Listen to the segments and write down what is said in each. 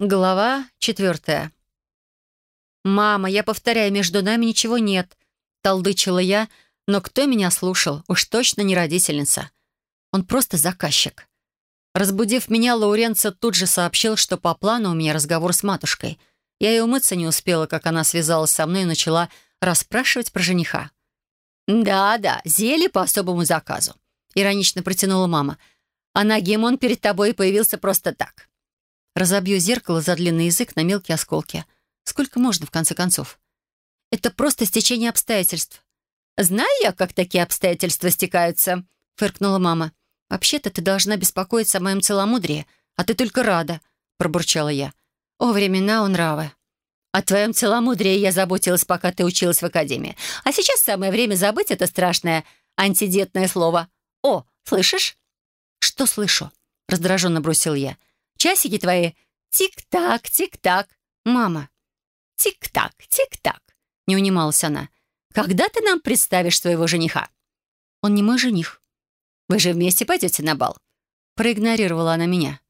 Глава четвертая. «Мама, я повторяю, между нами ничего нет», — толдычила я, но кто меня слушал? Уж точно не родительница. Он просто заказчик. Разбудив меня, Лауренца тут же сообщил, что по плану у меня разговор с матушкой. Я и умыться не успела, как она связалась со мной и начала расспрашивать про жениха. «Да-да, зелье по особому заказу», — иронично протянула мама. «А Нагимон перед тобой появился просто так». Разобью зеркало за длинный язык на мелкие осколки. Сколько можно, в конце концов? Это просто стечение обстоятельств. «Знаю я, как такие обстоятельства стекаются», — фыркнула мама. «Вообще-то ты должна беспокоиться о моем целомудрии, а ты только рада», — пробурчала я. «О, времена у нравы». «О твоем целомудрии я заботилась, пока ты училась в академии. А сейчас самое время забыть это страшное антидетное слово. О, слышишь?» «Что слышу?» — раздраженно бросил я. Часики твои тик-так, тик-так. Мама. Тик-так, тик-так. Не унималась она. Когда ты нам представишь своего жениха? Он не мой жених. Вы же вместе пойдете на бал. Проигнорировала она меня.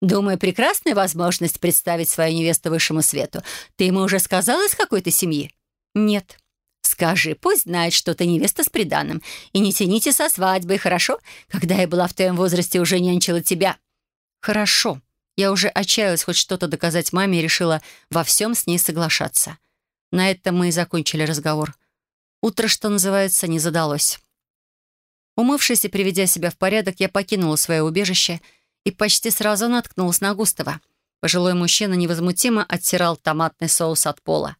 Думаю, прекрасная возможность представить свою невесту высшему свету. Ты ему уже сказала, из какой то семьи? Нет. Скажи, пусть знает, что ты невеста с приданым. И не тяните со свадьбой, хорошо? Когда я была в твоем возрасте, уже нянчила тебя. Хорошо. Я уже отчаялась хоть что-то доказать маме и решила во всем с ней соглашаться. На этом мы и закончили разговор. Утро, что называется, не задалось. Умывшись и приведя себя в порядок, я покинула свое убежище и почти сразу наткнулась на Густава. Пожилой мужчина невозмутимо оттирал томатный соус от пола.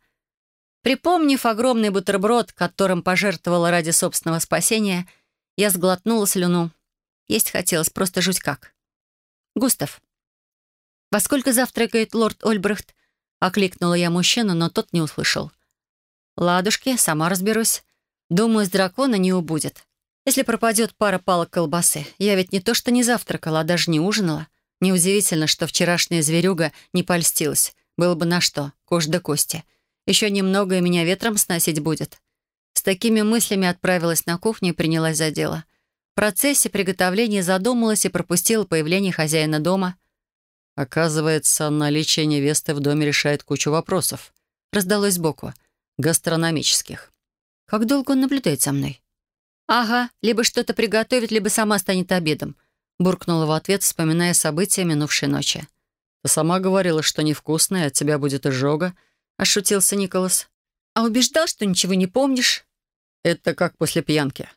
Припомнив огромный бутерброд, которым пожертвовала ради собственного спасения, я сглотнула слюну. Есть хотелось просто жуть как. «Густав, во сколько завтракает лорд Ольбрехт?» — окликнула я мужчину, но тот не услышал. «Ладушки, сама разберусь. Думаю, с дракона не убудет. Если пропадет пара палок колбасы, я ведь не то что не завтракала, а даже не ужинала. Неудивительно, что вчерашняя зверюга не польстилась. Было бы на что, кожа до кости. Еще немного, и меня ветром сносить будет». С такими мыслями отправилась на кухню и принялась за дело. В процессе приготовления задумалась и пропустила появление хозяина дома. Оказывается, наличие невесты в доме решает кучу вопросов. Раздалось сбоку. Гастрономических. Как долго он наблюдает за мной? «Ага, либо что-то приготовит, либо сама станет обедом», буркнула в ответ, вспоминая события минувшей ночи. «Ты сама говорила, что невкусное, от тебя будет изжога», — ошутился Николас. «А убеждал, что ничего не помнишь?» «Это как после пьянки.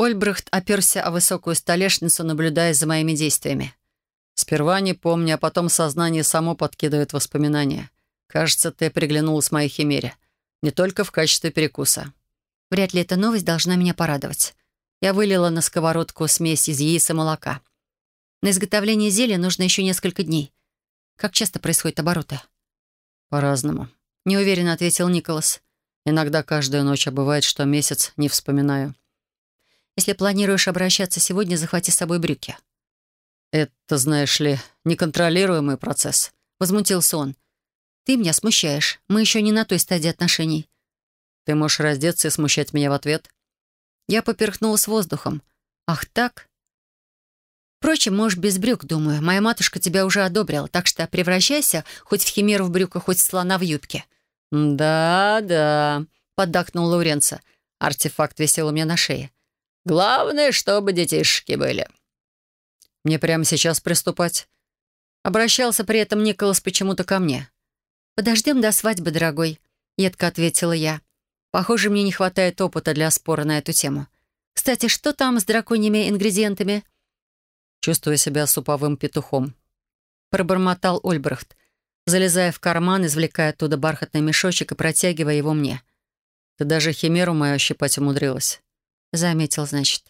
Ольбрахт оперся о высокую столешницу, наблюдая за моими действиями. «Сперва не помню, а потом сознание само подкидывает воспоминания. Кажется, ты приглянулась моей химере. Не только в качестве перекуса». Вряд ли эта новость должна меня порадовать. Я вылила на сковородку смесь из яиц и молока. На изготовление зелья нужно еще несколько дней. Как часто происходят обороты? «По-разному», — неуверенно ответил Николас. «Иногда каждую ночь, а бывает, что месяц не вспоминаю». Если планируешь обращаться сегодня, захвати с собой брюки». «Это, знаешь ли, неконтролируемый процесс», — возмутился он. «Ты меня смущаешь. Мы еще не на той стадии отношений». «Ты можешь раздеться и смущать меня в ответ?» Я поперхнулась воздухом. «Ах так?» «Впрочем, можешь без брюк, думаю. Моя матушка тебя уже одобрила, так что превращайся хоть в химеру в брюках, хоть в слона в юбке». «Да-да», — поддакнул Лауренца. Артефакт висел у меня на шее. Главное, чтобы детишки были». «Мне прямо сейчас приступать?» Обращался при этом Николас почему-то ко мне. «Подождем до свадьбы, дорогой», — едко ответила я. «Похоже, мне не хватает опыта для спора на эту тему. Кстати, что там с драконьими ингредиентами?» «Чувствую себя суповым петухом», — пробормотал Ольбрахт, залезая в карман, извлекая оттуда бархатный мешочек и протягивая его мне. «Ты даже химеру мою ощипать умудрилась». Заметил, значит.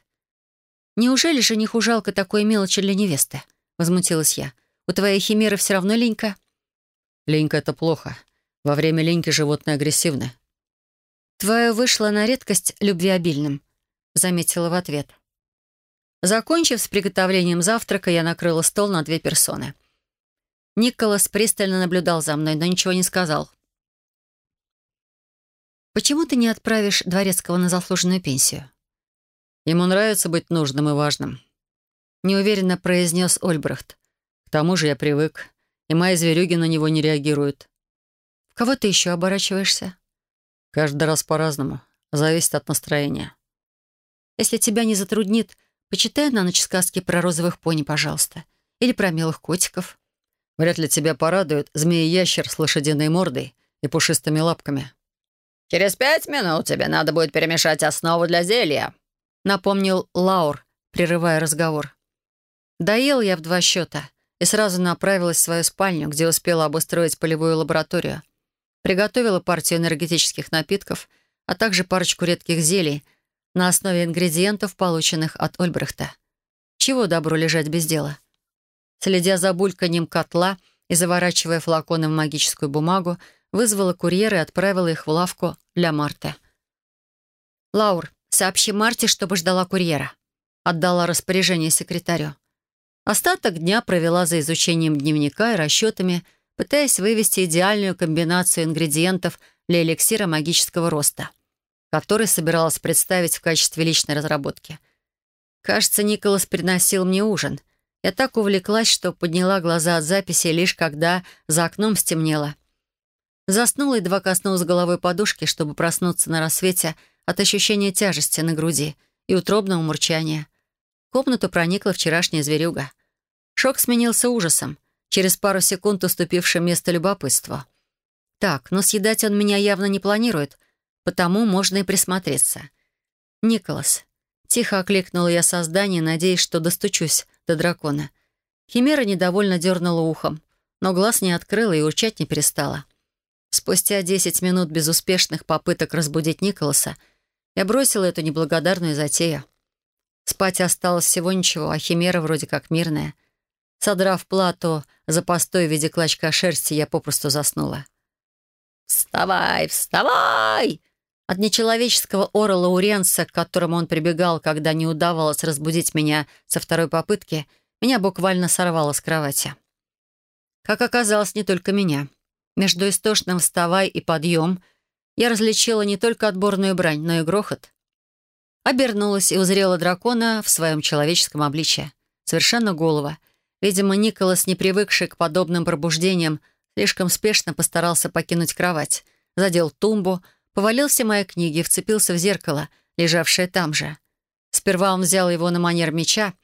«Неужели жениху жалко такой мелочи для невесты?» Возмутилась я. «У твоей химеры все равно линька?» «Линька — это плохо. Во время линьки животные агрессивны». «Твое вышло на редкость любвеобильным», — заметила в ответ. Закончив с приготовлением завтрака, я накрыла стол на две персоны. Николас пристально наблюдал за мной, но ничего не сказал. «Почему ты не отправишь Дворецкого на заслуженную пенсию?» Ему нравится быть нужным и важным. Неуверенно произнес Ольбрахт. К тому же я привык. и мои зверюги на него не реагируют. В кого ты еще оборачиваешься? Каждый раз по-разному. Зависит от настроения. Если тебя не затруднит, почитай на ночь сказки про розовых пони, пожалуйста. Или про милых котиков. Вряд ли тебя порадует змеи-ящер с лошадиной мордой и пушистыми лапками. «Через пять минут тебе надо будет перемешать основу для зелья», — напомнил Лаур, прерывая разговор. Доел я в два счета и сразу направилась в свою спальню, где успела обустроить полевую лабораторию. Приготовила партию энергетических напитков, а также парочку редких зелий на основе ингредиентов, полученных от Ольбрехта. Чего добру лежать без дела? Следя за бульканьем котла и заворачивая флаконы в магическую бумагу, вызвала курьера и отправила их в лавку для Марты. «Лаур, сообщи Марте, чтобы ждала курьера», — отдала распоряжение секретарю. Остаток дня провела за изучением дневника и расчетами, пытаясь вывести идеальную комбинацию ингредиентов для эликсира магического роста, который собиралась представить в качестве личной разработки. Кажется, Николас приносил мне ужин — я так увлеклась, что подняла глаза от записи лишь когда за окном стемнело. Заснула, едва коснулась головой подушки, чтобы проснуться на рассвете от ощущения тяжести на груди и утробного мурчания. В комнату проникла вчерашняя зверюга. Шок сменился ужасом, через пару секунд уступившим место любопытству. Так, но съедать он меня явно не планирует, потому можно и присмотреться. «Николас». Тихо окликнула я создание, надеясь, что достучусь до дракона. Химера недовольно дернула ухом, но глаз не открыла и урчать не перестала. Спустя десять минут безуспешных попыток разбудить Николаса, я бросила эту неблагодарную затею. Спать осталось всего ничего, а химера вроде как мирная. Содрав плату за постой в виде клочка шерсти, я попросту заснула. «Вставай, вставай!» От нечеловеческого ора Лауренса, к которому он прибегал, когда не удавалось разбудить меня со второй попытки, меня буквально сорвало с кровати. Как оказалось, не только меня. Между истошным «вставай» и «подъем» я различила не только отборную брань, но и грохот. Обернулась и узрела дракона в своем человеческом обличье. Совершенно голова. Видимо, Николас, не привыкший к подобным пробуждениям, слишком спешно постарался покинуть кровать, задел тумбу, повалил все мои книги и вцепился в зеркало, лежавшее там же. Сперва он взял его на манер меча,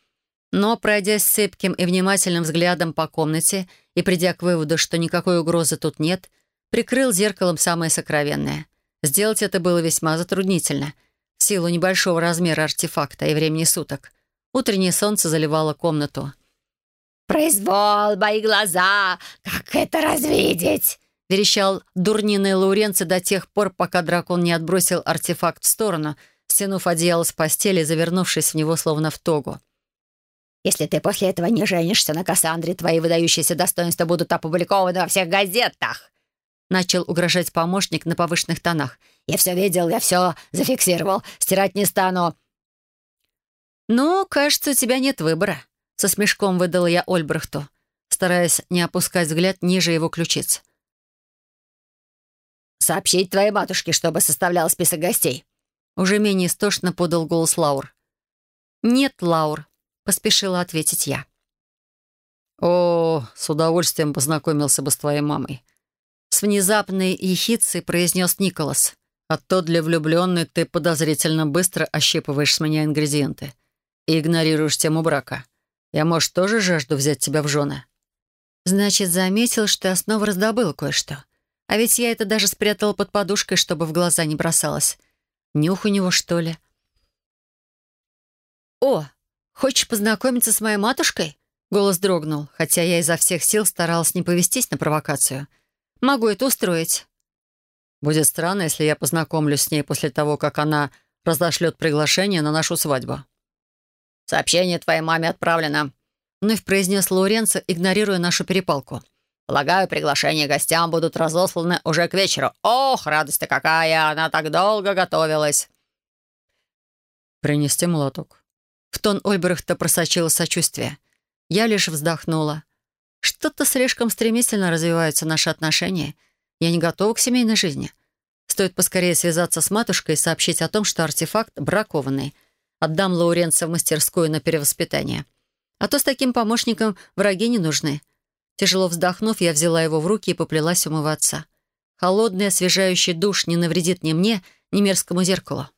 но, пройдясь цепким и внимательным взглядом по комнате и придя к выводу, что никакой угрозы тут нет, прикрыл зеркалом самое сокровенное. Сделать это было весьма затруднительно, в силу небольшого размера артефакта и времени суток. Утреннее солнце заливало комнату. «Произвол, мои глаза! Как это развидеть?» — верещал дурниный Лауренци до тех пор, пока дракон не отбросил артефакт в сторону, стянув одеяло с постели и завернувшись в него словно в тогу. «Если ты после этого не женишься на Кассандре, твои выдающиеся достоинства будут опубликованы во всех газетах!» Начал угрожать помощник на повышенных тонах. «Я все видел, я все зафиксировал. Стирать не стану». «Ну, кажется, у тебя нет выбора», — со смешком выдала я Ольбрахту, стараясь не опускать взгляд ниже его ключиц. Сообщить твоей матушке, чтобы составлял список гостей». Уже менее истошно подал голос Лаур. «Нет, Лаур», — поспешила ответить я. «О, с удовольствием познакомился бы с твоей мамой», — с внезапной ехицей произнес Николас. «А то для влюбленной ты подозрительно быстро ощипываешь с меня ингредиенты и игнорируешь тему брака. Я, может, тоже жажду взять тебя в жены?» «Значит, заметил, что я снова раздобыл кое-что. А ведь я это даже спрятала под подушкой, чтобы в глаза не бросалось. Нюх у него, что ли? «О, хочешь познакомиться с моей матушкой?» Голос дрогнул, хотя я изо всех сил старалась не повестись на провокацию. «Могу это устроить». «Будет странно, если я познакомлюсь с ней после того, как она разошлет приглашение на нашу свадьбу». «Сообщение твоей маме отправлено», — вновь произнес Лауренцо, игнорируя нашу перепалку. Полагаю, приглашения гостям будут разосланы уже к вечеру. Ох, радость-то какая! Она так долго готовилась!» «Принести молоток». В тон Ольберхта просочило сочувствие. Я лишь вздохнула. Что-то слишком стремительно развиваются наши отношения. Я не готова к семейной жизни. Стоит поскорее связаться с матушкой и сообщить о том, что артефакт бракованный. Отдам Лауренца в мастерскую на перевоспитание. А то с таким помощником враги не нужны. Тяжело вздохнув, я взяла его в руки и поплелась умываться. Холодный, освежающий душ не навредит ни мне, ни мерзкому зеркалу.